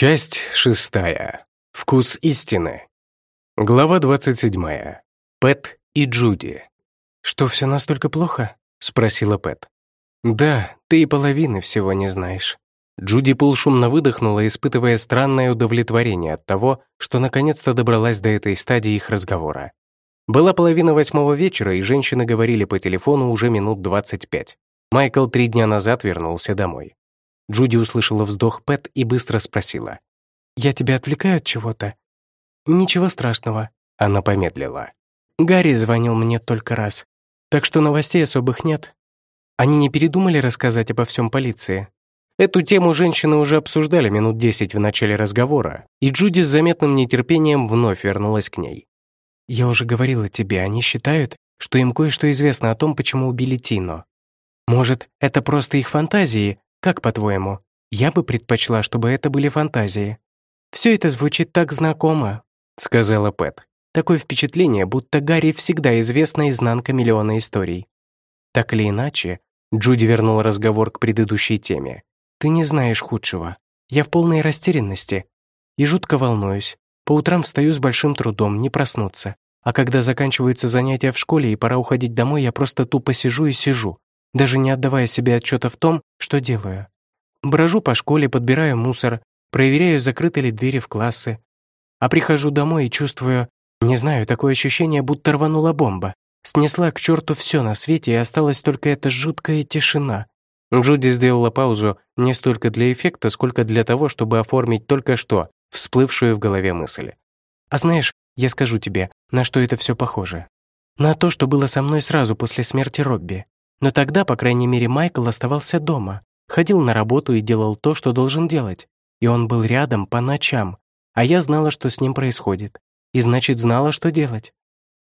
Часть шестая. Вкус истины. Глава двадцать седьмая. Пэт и Джуди. «Что, все настолько плохо?» — спросила Пэт. «Да, ты и половины всего не знаешь». Джуди полшумно выдохнула, испытывая странное удовлетворение от того, что наконец-то добралась до этой стадии их разговора. Была половина восьмого вечера, и женщины говорили по телефону уже минут двадцать пять. Майкл три дня назад вернулся домой. Джуди услышала вздох Пэт и быстро спросила. «Я тебя отвлекаю от чего-то?» «Ничего страшного», — она помедлила. «Гарри звонил мне только раз, так что новостей особых нет. Они не передумали рассказать обо всем полиции?» Эту тему женщины уже обсуждали минут десять в начале разговора, и Джуди с заметным нетерпением вновь вернулась к ней. «Я уже говорила тебе, они считают, что им кое-что известно о том, почему убили Тино. Может, это просто их фантазии, как по-твоему? Я бы предпочла, чтобы это были фантазии. Все это звучит так знакомо, сказала Пэт. Такое впечатление, будто Гарри всегда известна изнанка миллиона историй. Так или иначе, Джуди вернул разговор к предыдущей теме. Ты не знаешь худшего. Я в полной растерянности и жутко волнуюсь. По утрам встаю с большим трудом, не проснуться. А когда заканчиваются занятия в школе и пора уходить домой, я просто тупо сижу и сижу даже не отдавая себе отчета в том, что делаю. Брожу по школе, подбираю мусор, проверяю, закрыты ли двери в классы. А прихожу домой и чувствую, не знаю, такое ощущение, будто рванула бомба. Снесла к черту все на свете, и осталась только эта жуткая тишина. Джуди сделала паузу не столько для эффекта, сколько для того, чтобы оформить только что всплывшую в голове мысль. А знаешь, я скажу тебе, на что это все похоже. На то, что было со мной сразу после смерти Робби. Но тогда, по крайней мере, Майкл оставался дома, ходил на работу и делал то, что должен делать. И он был рядом по ночам, а я знала, что с ним происходит. И значит, знала, что делать.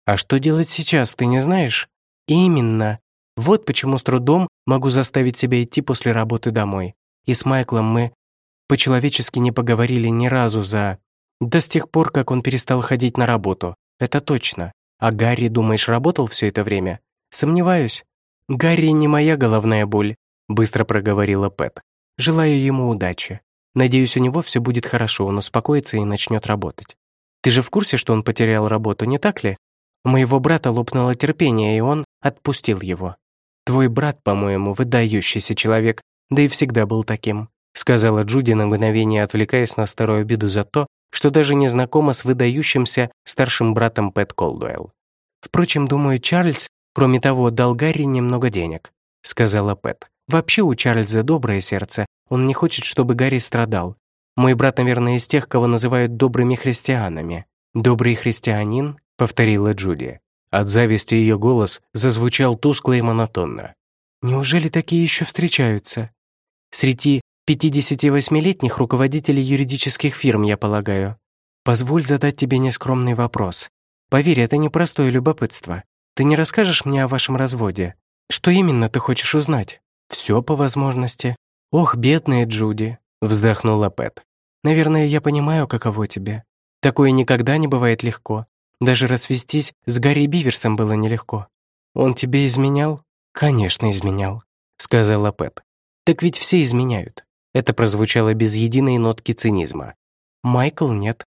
А что делать сейчас, ты не знаешь? Именно. Вот почему с трудом могу заставить себя идти после работы домой. И с Майклом мы по-человечески не поговорили ни разу за... Да с тех пор, как он перестал ходить на работу. Это точно. А Гарри, думаешь, работал все это время? Сомневаюсь. «Гарри не моя головная боль», — быстро проговорила Пэт. «Желаю ему удачи. Надеюсь, у него все будет хорошо, он успокоится и начнет работать. Ты же в курсе, что он потерял работу, не так ли? У моего брата лопнуло терпение, и он отпустил его. Твой брат, по-моему, выдающийся человек, да и всегда был таким», сказала Джуди на мгновение, отвлекаясь на старую обиду за то, что даже не знакома с выдающимся старшим братом Пэт Колдуэлл. Впрочем, думаю, Чарльз Кроме того, дал Гарри немного денег», — сказала Пэт. «Вообще у Чарльза доброе сердце. Он не хочет, чтобы Гарри страдал. Мой брат, наверное, из тех, кого называют добрыми христианами». «Добрый христианин?» — повторила Джуди. От зависти ее голос зазвучал тускло и монотонно. «Неужели такие еще встречаются? Среди 58-летних руководителей юридических фирм, я полагаю. Позволь задать тебе нескромный вопрос. Поверь, это непростое любопытство. Ты не расскажешь мне о вашем разводе? Что именно ты хочешь узнать? Все по возможности. Ох, бедная Джуди, вздохнула Пэт. Наверное, я понимаю, каково тебе. Такое никогда не бывает легко. Даже расвестись с Гарри Биверсом было нелегко. Он тебе изменял? Конечно, изменял, сказала Пэт. Так ведь все изменяют. Это прозвучало без единой нотки цинизма. Майкл нет.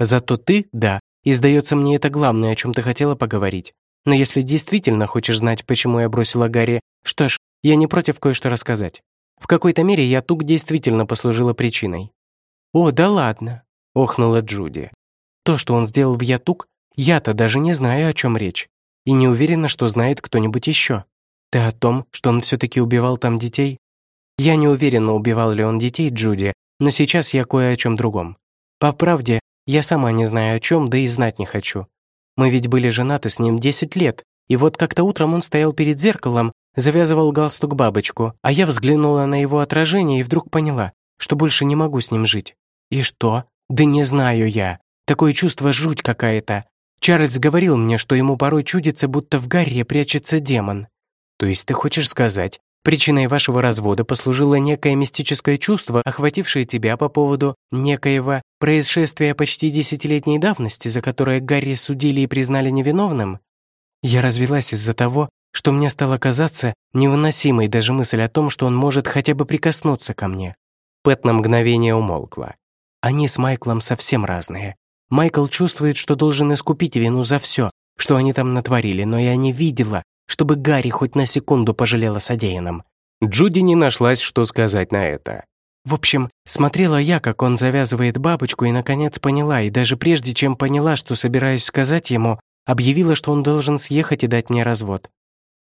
Зато ты — да. И сдается мне это главное, о чем ты хотела поговорить. Но если действительно хочешь знать, почему я бросила Гарри, что ж, я не против кое-что рассказать. В какой-то мере я тук действительно послужила причиной». «О, да ладно», — охнула Джуди. «То, что он сделал в Ятук, я-то даже не знаю, о чем речь. И не уверена, что знает кто-нибудь еще. Ты о том, что он все-таки убивал там детей? Я не уверена, убивал ли он детей, Джуди, но сейчас я кое о чем другом. По правде, я сама не знаю о чем, да и знать не хочу. Мы ведь были женаты с ним 10 лет, и вот как-то утром он стоял перед зеркалом, завязывал галстук бабочку, а я взглянула на его отражение и вдруг поняла, что больше не могу с ним жить. И что? Да не знаю я. Такое чувство жуть какая-то. Чарльз говорил мне, что ему порой чудится, будто в горе прячется демон. То есть ты хочешь сказать, Причиной вашего развода послужило некое мистическое чувство, охватившее тебя по поводу некоего происшествия почти десятилетней давности, за которое Гарри судили и признали невиновным? Я развелась из-за того, что мне стало казаться невыносимой даже мысль о том, что он может хотя бы прикоснуться ко мне. Пэт на мгновение умолкла. Они с Майклом совсем разные. Майкл чувствует, что должен искупить вину за все, что они там натворили, но я не видела, чтобы Гарри хоть на секунду пожалела содеянным. Джуди не нашлась, что сказать на это. В общем, смотрела я, как он завязывает бабочку, и, наконец, поняла, и даже прежде чем поняла, что собираюсь сказать ему, объявила, что он должен съехать и дать мне развод.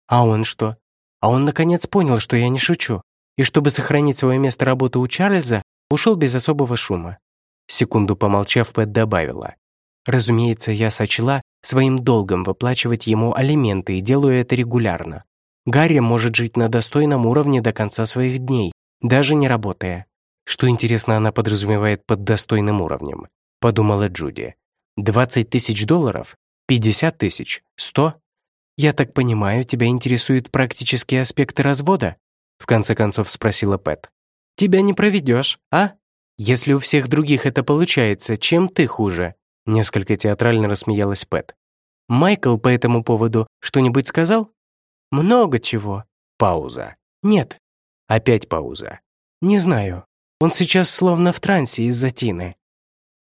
А он что? А он, наконец, понял, что я не шучу, и чтобы сохранить свое место работы у Чарльза, ушел без особого шума. Секунду помолчав, Пэт добавила. Разумеется, я сочла своим долгом выплачивать ему алименты и делаю это регулярно. Гарри может жить на достойном уровне до конца своих дней, даже не работая. Что интересно она подразумевает под достойным уровнем, подумала Джуди. 20 тысяч долларов? 50 тысяч? 100? Я так понимаю, тебя интересуют практические аспекты развода? В конце концов спросила Пэт. Тебя не проведешь, а? Если у всех других это получается, чем ты хуже? Несколько театрально рассмеялась Пэт. «Майкл по этому поводу что-нибудь сказал?» «Много чего». Пауза. «Нет». Опять пауза. «Не знаю. Он сейчас словно в трансе из-за Тины».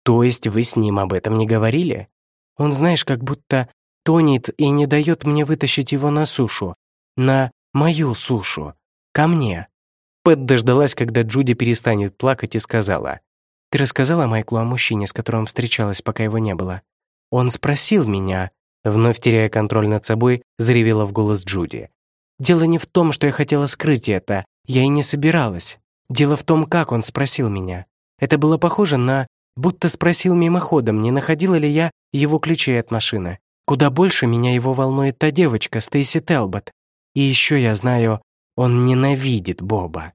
«То есть вы с ним об этом не говорили?» «Он, знаешь, как будто тонет и не дает мне вытащить его на сушу. На мою сушу. Ко мне». Пэт дождалась, когда Джуди перестанет плакать и сказала. Ты рассказала Майклу о мужчине, с которым встречалась, пока его не было? Он спросил меня, вновь теряя контроль над собой, заревела в голос Джуди. Дело не в том, что я хотела скрыть это, я и не собиралась. Дело в том, как он спросил меня. Это было похоже на будто спросил мимоходом, не находила ли я его ключей от машины. Куда больше меня его волнует та девочка, Стейси Телбот. И еще я знаю, он ненавидит Боба.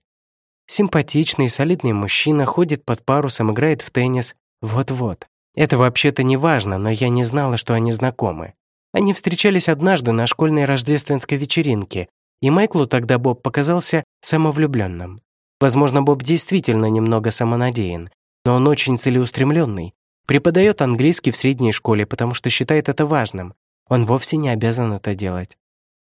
Симпатичный, солидный мужчина, ходит под парусом, играет в теннис. Вот-вот. Это вообще-то не важно, но я не знала, что они знакомы. Они встречались однажды на школьной рождественской вечеринке, и Майклу тогда Боб показался самовлюбленным. Возможно, Боб действительно немного самонадеян, но он очень целеустремленный. Преподает английский в средней школе, потому что считает это важным. Он вовсе не обязан это делать.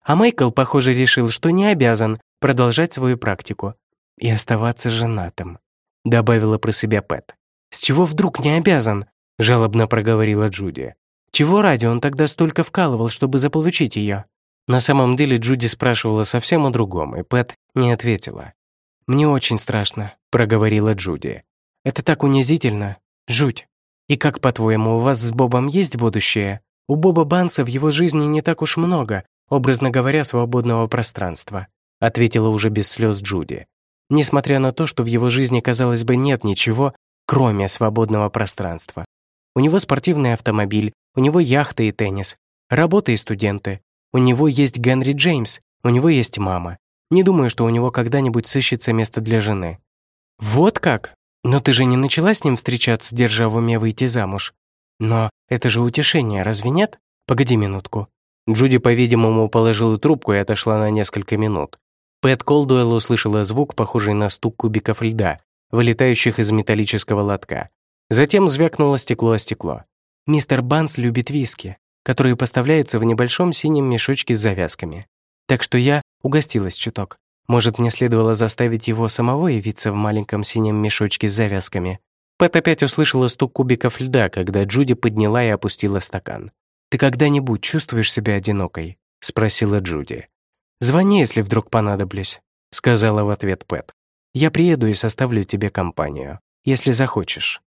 А Майкл, похоже, решил, что не обязан продолжать свою практику и оставаться женатым», — добавила про себя Пэт. «С чего вдруг не обязан?» — жалобно проговорила Джуди. «Чего ради он тогда столько вкалывал, чтобы заполучить ее?» На самом деле Джуди спрашивала совсем о другом, и Пэт не ответила. «Мне очень страшно», — проговорила Джуди. «Это так унизительно. Жуть. И как, по-твоему, у вас с Бобом есть будущее? У Боба Банса в его жизни не так уж много, образно говоря, свободного пространства», — ответила уже без слез Джуди несмотря на то, что в его жизни, казалось бы, нет ничего, кроме свободного пространства. У него спортивный автомобиль, у него яхта и теннис, работа и студенты. У него есть Генри Джеймс, у него есть мама. Не думаю, что у него когда-нибудь сыщется место для жены. Вот как? Но ты же не начала с ним встречаться, держа в уме выйти замуж. Но это же утешение, разве нет? Погоди минутку. Джуди, по-видимому, положила трубку и отошла на несколько минут. Пэт Колдуэлл услышала звук, похожий на стук кубиков льда, вылетающих из металлического лотка. Затем звякнуло стекло о стекло. «Мистер Банс любит виски, которые поставляются в небольшом синем мешочке с завязками. Так что я угостилась чуток. Может, мне следовало заставить его самого явиться в маленьком синем мешочке с завязками?» Пэт опять услышала стук кубиков льда, когда Джуди подняла и опустила стакан. «Ты когда-нибудь чувствуешь себя одинокой?» — спросила Джуди. «Звони, если вдруг понадоблюсь», — сказала в ответ Пэт. «Я приеду и составлю тебе компанию, если захочешь».